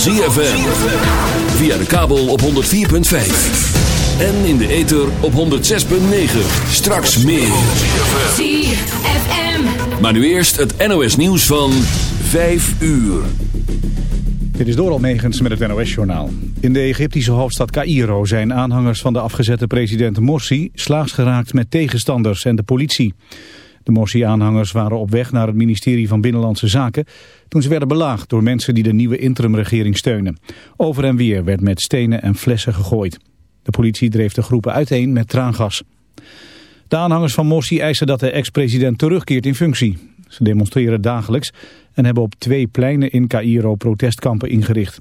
ZFM. Via de kabel op 104.5. En in de ether op 106.9. Straks meer. ZFM. Maar nu eerst het NOS nieuws van 5 uur. Dit is Doral Megens met het NOS-journaal. In de Egyptische hoofdstad Cairo zijn aanhangers van de afgezette president Morsi... slaags geraakt met tegenstanders en de politie. De Morsi-aanhangers waren op weg naar het ministerie van Binnenlandse Zaken... toen ze werden belaagd door mensen die de nieuwe interimregering steunen. Over en weer werd met stenen en flessen gegooid. De politie dreef de groepen uiteen met traangas. De aanhangers van Morsi eisen dat de ex-president terugkeert in functie. Ze demonstreren dagelijks en hebben op twee pleinen in Cairo protestkampen ingericht.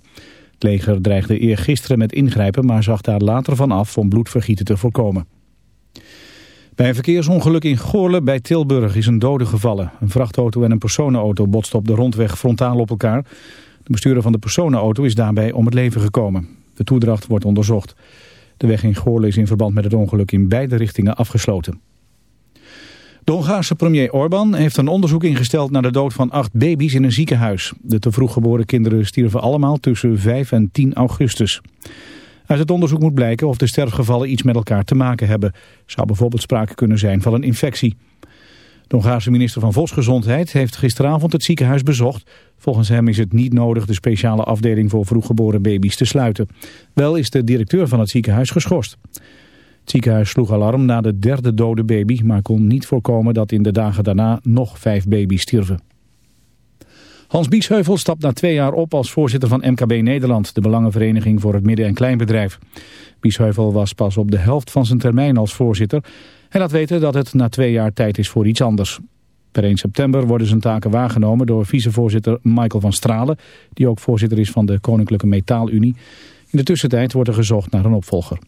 Het leger dreigde eergisteren met ingrijpen, maar zag daar later van af om bloedvergieten te voorkomen. Bij een verkeersongeluk in Goorle bij Tilburg is een dode gevallen. Een vrachtauto en een personenauto botsten op de rondweg frontaal op elkaar. De bestuurder van de personenauto is daarbij om het leven gekomen. De toedracht wordt onderzocht. De weg in Goorle is in verband met het ongeluk in beide richtingen afgesloten. De Hongaarse premier Orbán heeft een onderzoek ingesteld naar de dood van acht baby's in een ziekenhuis. De te vroeg geboren kinderen stierven allemaal tussen 5 en 10 augustus. Uit het onderzoek moet blijken of de sterfgevallen iets met elkaar te maken hebben. Zou bijvoorbeeld sprake kunnen zijn van een infectie. De Hongaarse minister van Volksgezondheid heeft gisteravond het ziekenhuis bezocht. Volgens hem is het niet nodig de speciale afdeling voor vroeggeboren baby's te sluiten. Wel is de directeur van het ziekenhuis geschorst. Het ziekenhuis sloeg alarm na de derde dode baby, maar kon niet voorkomen dat in de dagen daarna nog vijf baby's stierven. Hans Biesheuvel stapt na twee jaar op als voorzitter van MKB Nederland, de Belangenvereniging voor het Midden- en Kleinbedrijf. Biesheuvel was pas op de helft van zijn termijn als voorzitter. Hij laat weten dat het na twee jaar tijd is voor iets anders. Per 1 september worden zijn taken waargenomen door vicevoorzitter Michael van Stralen, die ook voorzitter is van de Koninklijke Metaalunie. In de tussentijd wordt er gezocht naar een opvolger.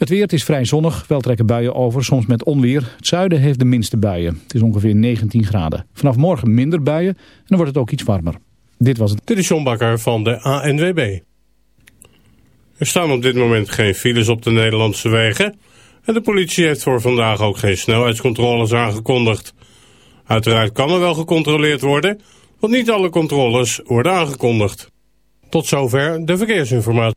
Het weer, is vrij zonnig, wel trekken buien over, soms met onweer. Het zuiden heeft de minste buien. Het is ongeveer 19 graden. Vanaf morgen minder buien en dan wordt het ook iets warmer. Dit was het. Dit is John Bakker van de ANWB. Er staan op dit moment geen files op de Nederlandse wegen. En de politie heeft voor vandaag ook geen snelheidscontroles aangekondigd. Uiteraard kan er wel gecontroleerd worden, want niet alle controles worden aangekondigd. Tot zover de verkeersinformatie.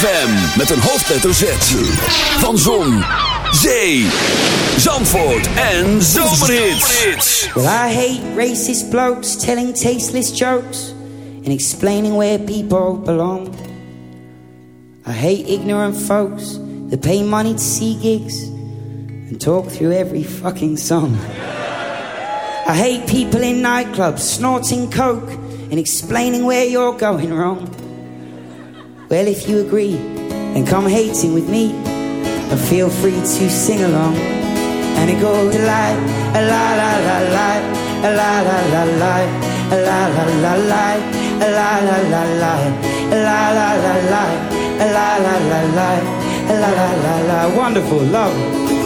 Met een hoofdletter Z. Van Zon, Zee, Zandvoort en Zomerhits. Well, I hate racist blokes telling tasteless jokes and explaining where people belong. I hate ignorant folks that pay money to see gigs and talk through every fucking song. I hate people in nightclubs snorting coke and explaining where you're going wrong. Well, if you agree, then come hating with me and feel free to sing along. And it goes like a la la la la, a la la la la, a la la la la, a la la la la, a la la la la, a la la la la, a la la la la. Wonderful, love.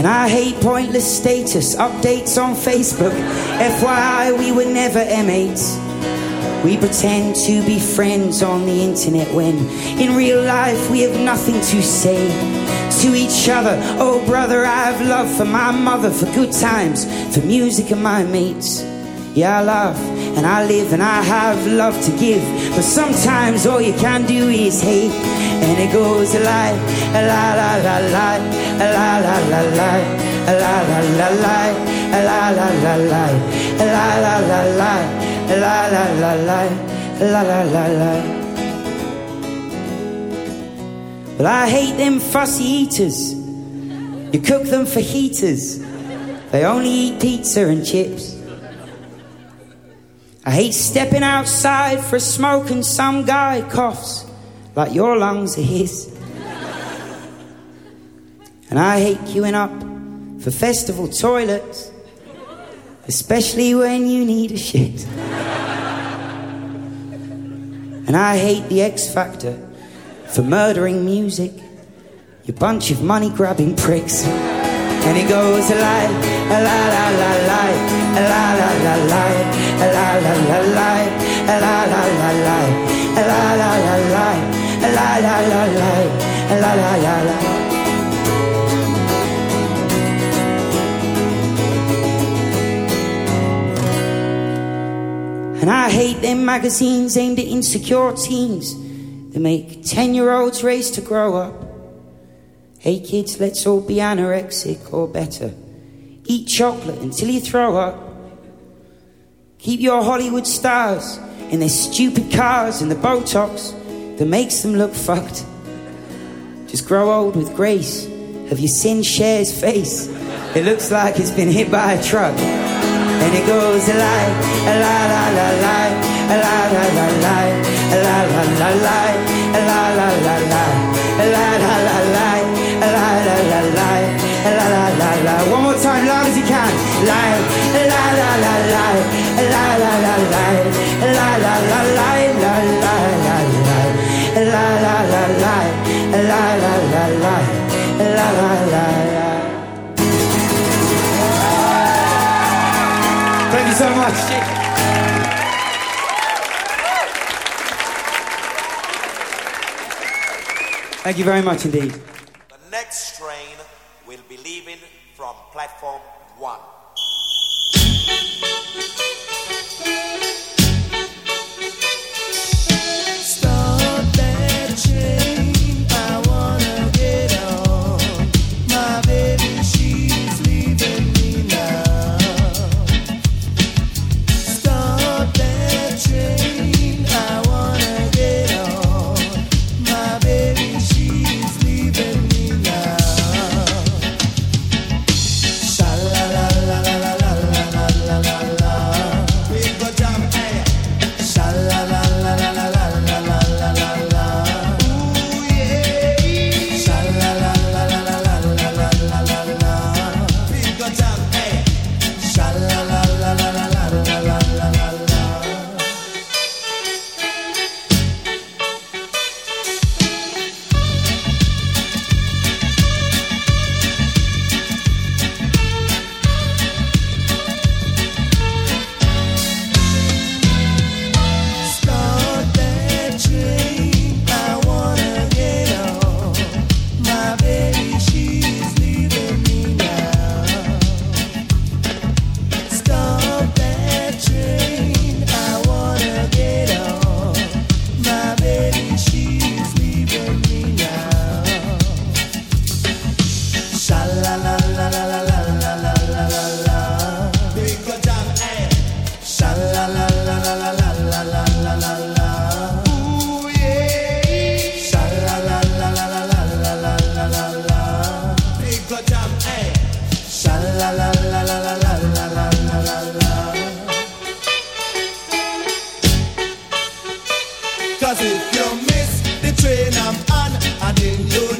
And I hate pointless status updates on Facebook. FYI, we were never M8s. We pretend to be friends on the internet when in real life we have nothing to say to each other. Oh, brother, I have love for my mother, for good times, for music and my mates. Yeah, I love and I live and I have love to give. But sometimes all you can do is hate. And it goes a la la la la, la la la la, la la la la, la la la la, la la la la, la la la la, la la la la. Well, I hate them fussy eaters. You cook them for heaters. They only eat pizza and chips. I hate stepping outside for a smoke and some guy coughs like your lungs are his. And I hate queuing up for festival toilets, especially when you need a shit. And I hate the X Factor for murdering music, you bunch of money grabbing pricks. And it goes a la a la la la la, la la la la, la la la la, la la la la, la la la la, a la la la la, la la la la. And I hate them magazines aimed at insecure teens that make 10 year olds race to grow up. Hey kids, let's all be anorexic or better. Eat chocolate until you throw up. Keep your Hollywood stars in their stupid cars and the Botox that makes them look fucked. Just grow old with grace. Have you seen Cher's face? It looks like it's been hit by a truck. And it goes a lie, a la la la la, a la la la la, a la la la la, a la la la la, a la la la la, a la la la la, a la la la la. One more time, loud as you can. Lie, a la la la la, a la la la la, a la la la la, Thank you. Very much indeed. The next train will be leaving from platform one. If you miss the train I'm on, I didn't know.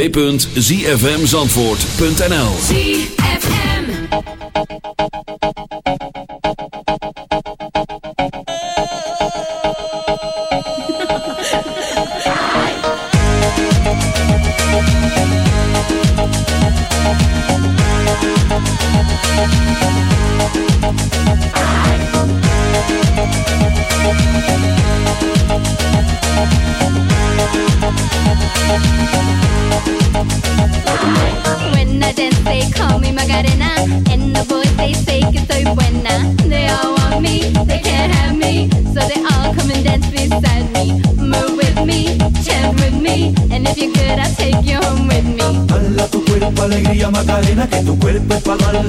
www.zfmzandvoort.nl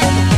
Bye.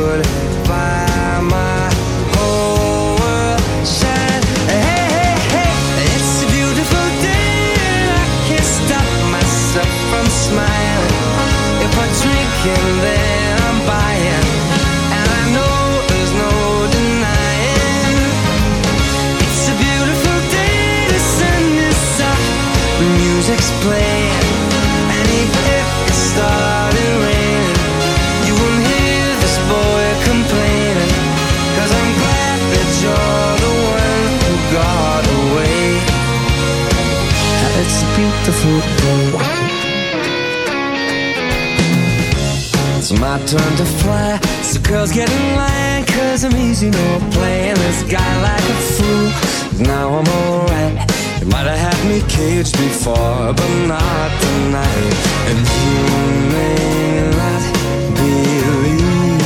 said girls get in line, cause I'm easy, no playing this guy like a fool. Now I'm alright. You might have had me caged before, but not tonight. And you may not believe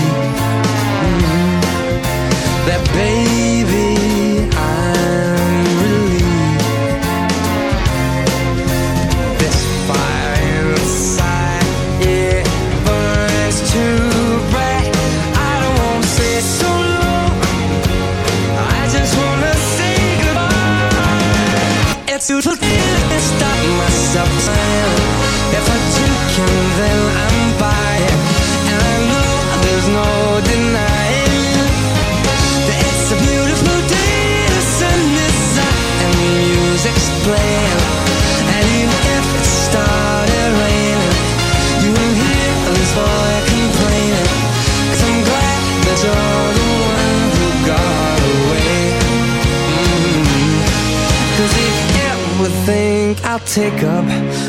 take up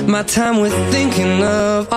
my time with thinking of